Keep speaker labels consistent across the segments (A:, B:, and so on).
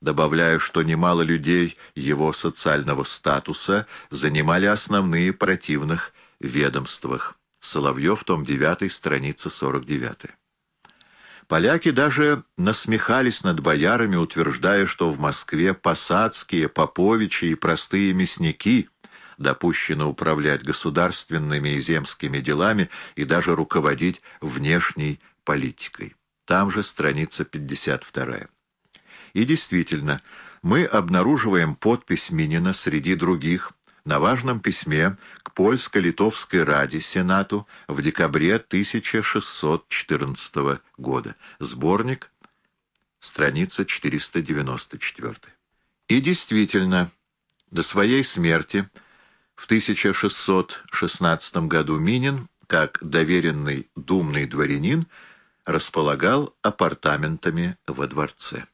A: добавляя, что немало людей его социального статуса занимали основные противных ведомствах. Соловьев, том 9, страница 49. Поляки даже насмехались над боярами, утверждая, что в Москве посадские, поповичи и простые мясники допущены управлять государственными и земскими делами и даже руководить внешней политикой. Там же страница 52. И действительно, мы обнаруживаем подпись Минина среди других на важном письме к Польско-Литовской Раде Сенату в декабре 1614 года. Сборник, страница 494. И действительно, до своей смерти в 1616 году Минин, как доверенный думный дворянин, располагал апартаментами во дворце.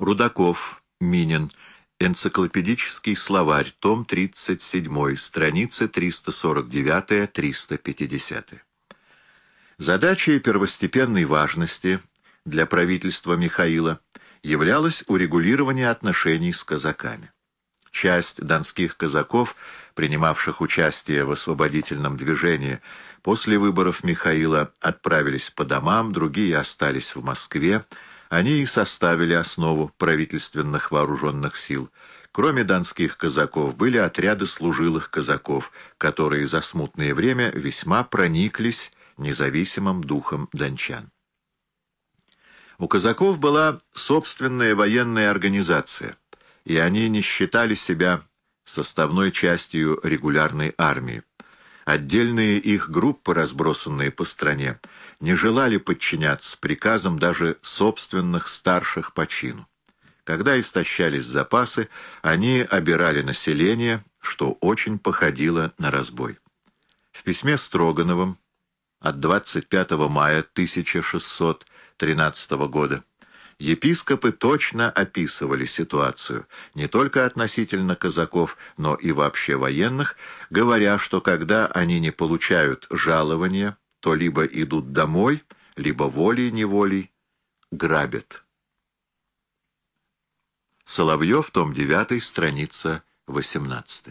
A: Рудаков, Минин, Энциклопедический словарь, том 37, страницы 349-350. Задачей первостепенной важности для правительства Михаила являлось урегулирование отношений с казаками. Часть донских казаков, принимавших участие в освободительном движении, после выборов Михаила отправились по домам, другие остались в Москве, они и составили основу правительственных вооруженных сил. Кроме донских казаков были отряды служилых казаков, которые за смутное время весьма прониклись независимым духом дончан. У казаков была собственная военная организация, и они не считали себя составной частью регулярной армии. Отдельные их группы, разбросанные по стране, не желали подчиняться приказам даже собственных старших по чину. Когда истощались запасы, они обирали население, что очень походило на разбой. В письме Строгановым от 25 мая 1613 года епископы точно описывали ситуацию, не только относительно казаков, но и вообще военных, говоря, что когда они не получают жалования, то либо идут домой, либо волей-неволей грабят. Соловьев, том 9, страница 18.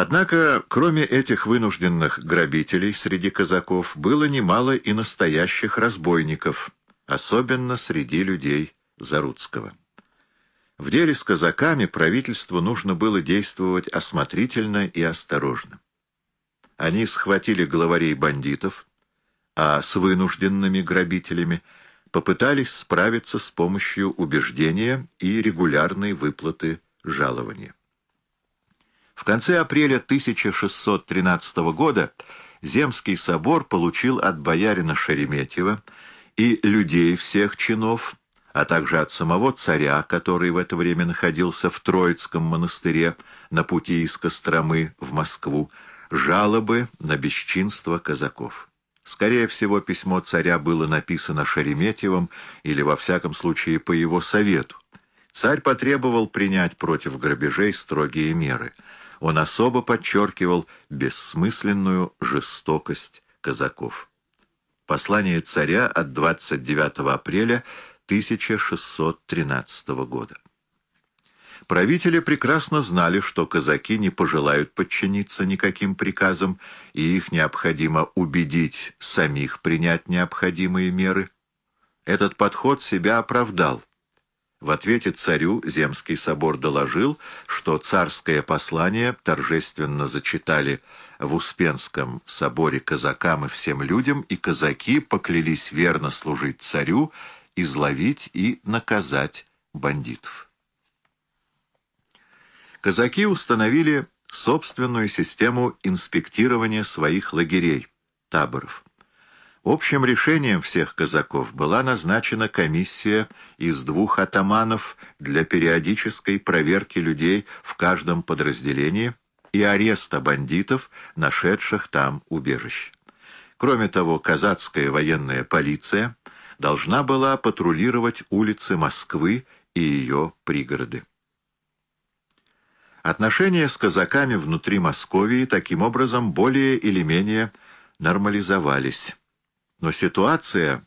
A: Однако, кроме этих вынужденных грабителей среди казаков, было немало и настоящих разбойников, особенно среди людей Заруцкого. В деле с казаками правительству нужно было действовать осмотрительно и осторожно. Они схватили главарей бандитов, а с вынужденными грабителями попытались справиться с помощью убеждения и регулярной выплаты жалования. Конце апреля 1613 года Земский собор получил от боярина Шереметьева и людей всех чинов а также от самого царя, который в это время находился в Троицком монастыре на пути из Костромы в Москву, жалобы на бесчинство казаков. Скорее всего, письмо царя было написано Шереметьевым или, во всяком случае, по его совету. Царь потребовал принять против грабежей строгие меры. Он особо подчеркивал бессмысленную жестокость казаков. Послание царя от 29 апреля 1613 года. Правители прекрасно знали, что казаки не пожелают подчиниться никаким приказам, и их необходимо убедить самих принять необходимые меры. Этот подход себя оправдал. В ответе царю Земский собор доложил, что царское послание торжественно зачитали в Успенском соборе казакам и всем людям, и казаки поклялись верно служить царю изловить и наказать бандитов. Казаки установили собственную систему инспектирования своих лагерей, таборов. Общим решением всех казаков была назначена комиссия из двух атаманов для периодической проверки людей в каждом подразделении и ареста бандитов, нашедших там убежище. Кроме того, казацкая военная полиция должна была патрулировать улицы Москвы и ее пригороды. Отношения с казаками внутри Московии таким образом более или менее нормализовались. Но ситуация